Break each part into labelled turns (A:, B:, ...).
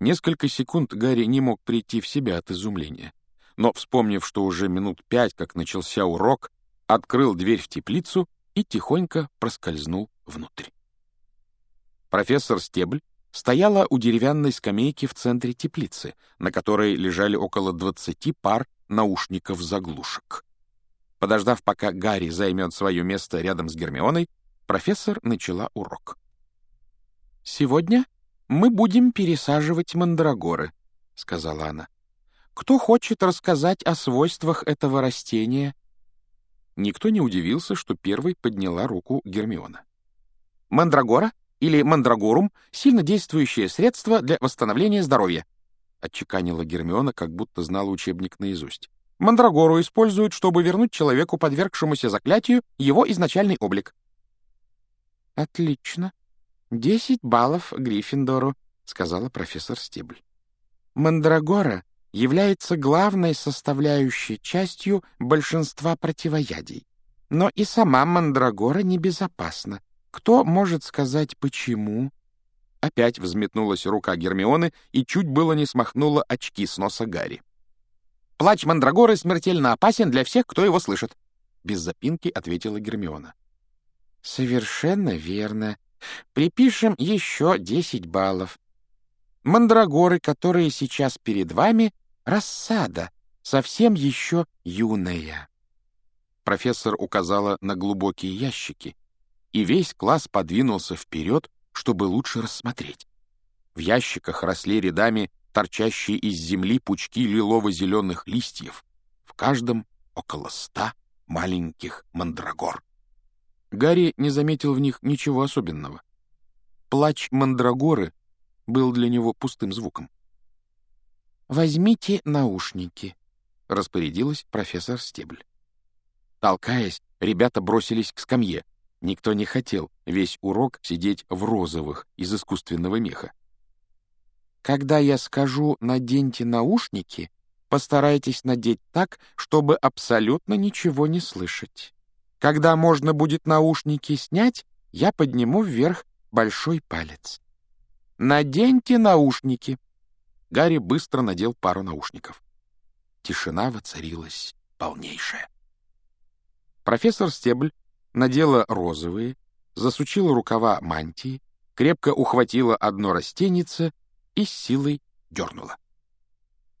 A: Несколько секунд Гарри не мог прийти в себя от изумления. Но, вспомнив, что уже минут пять, как начался урок, открыл дверь в теплицу и тихонько проскользнул внутрь. Профессор Стебль стояла у деревянной скамейки в центре теплицы, на которой лежали около 20 пар наушников-заглушек. Подождав, пока Гарри займет свое место рядом с Гермионой, профессор начала урок. «Сегодня мы будем пересаживать мандрагоры», — сказала она. «Кто хочет рассказать о свойствах этого растения?» Никто не удивился, что первой подняла руку Гермиона. «Мандрагора или мандрагорум — сильно действующее средство для восстановления здоровья», — отчеканила Гермиона, как будто знала учебник наизусть. Мандрагору используют, чтобы вернуть человеку, подвергшемуся заклятию, его изначальный облик. «Отлично. Десять баллов Гриффиндору», — сказала профессор Стебль. «Мандрагора является главной составляющей частью большинства противоядий. Но и сама мандрагора небезопасна. Кто может сказать, почему?» Опять взметнулась рука Гермионы и чуть было не смахнула очки с носа Гарри. Плач Мандрагоры смертельно опасен для всех, кто его слышит», — без запинки ответила Гермиона. «Совершенно верно. Припишем еще десять баллов. Мандрагоры, которые сейчас перед вами, рассада, совсем еще юная». Профессор указала на глубокие ящики, и весь класс подвинулся вперед, чтобы лучше рассмотреть. В ящиках росли рядами торчащие из земли пучки лилово-зеленых листьев, в каждом около ста маленьких мандрагор. Гарри не заметил в них ничего особенного. Плач мандрагоры был для него пустым звуком. «Возьмите наушники», — распорядилась профессор Стебль. Толкаясь, ребята бросились к скамье. Никто не хотел весь урок сидеть в розовых из искусственного меха. Когда я скажу «наденьте наушники», постарайтесь надеть так, чтобы абсолютно ничего не слышать. Когда можно будет наушники снять, я подниму вверх большой палец. «Наденьте наушники!» Гарри быстро надел пару наушников. Тишина воцарилась полнейшая. Профессор Стебль надела розовые, засучила рукава мантии, крепко ухватила одно растенице и с силой дернула.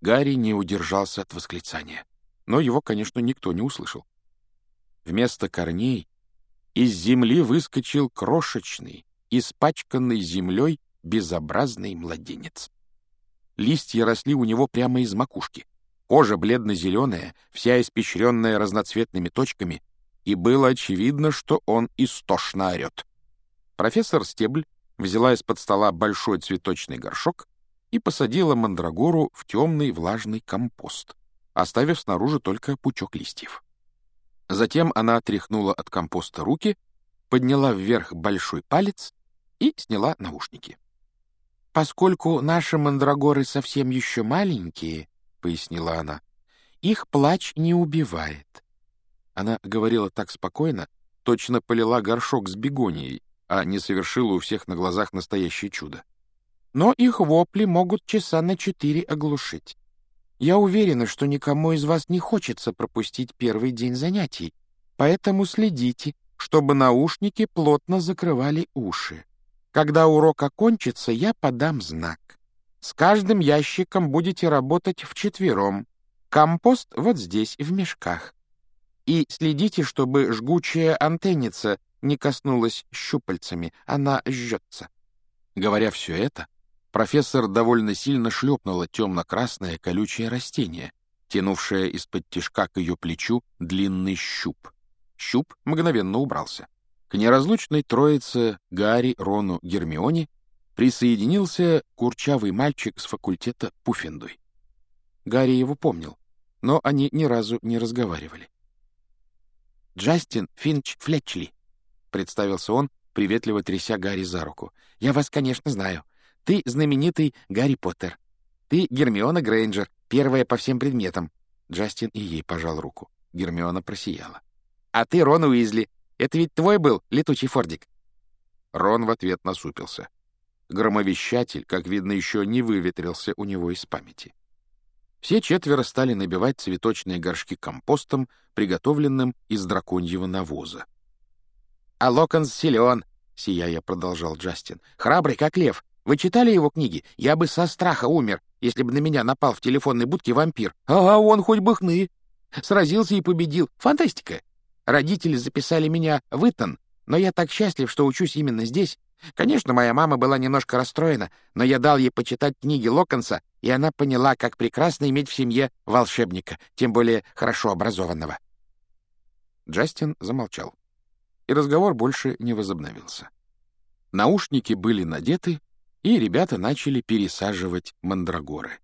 A: Гарри не удержался от восклицания, но его, конечно, никто не услышал. Вместо корней из земли выскочил крошечный, испачканный землей безобразный младенец. Листья росли у него прямо из макушки. Кожа бледно-зеленая, вся испещренная разноцветными точками, и было очевидно, что он истошно орет. Профессор Стебль взяла из-под стола большой цветочный горшок и посадила мандрагору в темный влажный компост, оставив снаружи только пучок листьев. Затем она отряхнула от компоста руки, подняла вверх большой палец и сняла наушники. «Поскольку наши мандрагоры совсем еще маленькие», — пояснила она, — «их плач не убивает». Она говорила так спокойно, точно полила горшок с бегонией, а не совершила у всех на глазах настоящее чудо. Но их вопли могут часа на четыре оглушить. Я уверена, что никому из вас не хочется пропустить первый день занятий, поэтому следите, чтобы наушники плотно закрывали уши. Когда урок окончится, я подам знак. С каждым ящиком будете работать вчетвером. Компост вот здесь, в мешках. И следите, чтобы жгучая антенница не коснулась щупальцами, она жжется. Говоря все это, профессор довольно сильно шлепнула темно-красное колючее растение, тянувшее из-под тишка к ее плечу длинный щуп. Щуп мгновенно убрался. К неразлучной троице Гарри, Рону, Гермионе присоединился курчавый мальчик с факультета Пуффендуй. Гарри его помнил, но они ни разу не разговаривали. «Джастин Финч Флетчли», — представился он, приветливо тряся Гарри за руку. «Я вас, конечно, знаю. Ты знаменитый Гарри Поттер. Ты Гермиона Грейнджер, первая по всем предметам». Джастин и ей пожал руку. Гермиона просияла. «А ты Рон Уизли. Это ведь твой был летучий фордик?» Рон в ответ насупился. Громовещатель, как видно, еще не выветрился у него из памяти. Все четверо стали набивать цветочные горшки компостом, приготовленным из драконьего навоза. «А Локонс силен», — сияя продолжал Джастин. «Храбрый, как лев. Вы читали его книги? Я бы со страха умер, если бы на меня напал в телефонной будке вампир. А он хоть бы хны. Сразился и победил. Фантастика. Родители записали меня в Итон, но я так счастлив, что учусь именно здесь. Конечно, моя мама была немножко расстроена, но я дал ей почитать книги Локонса, и она поняла, как прекрасно иметь в семье волшебника, тем более хорошо образованного. Джастин замолчал, и разговор больше не возобновился. Наушники были надеты, и ребята начали пересаживать мандрагоры.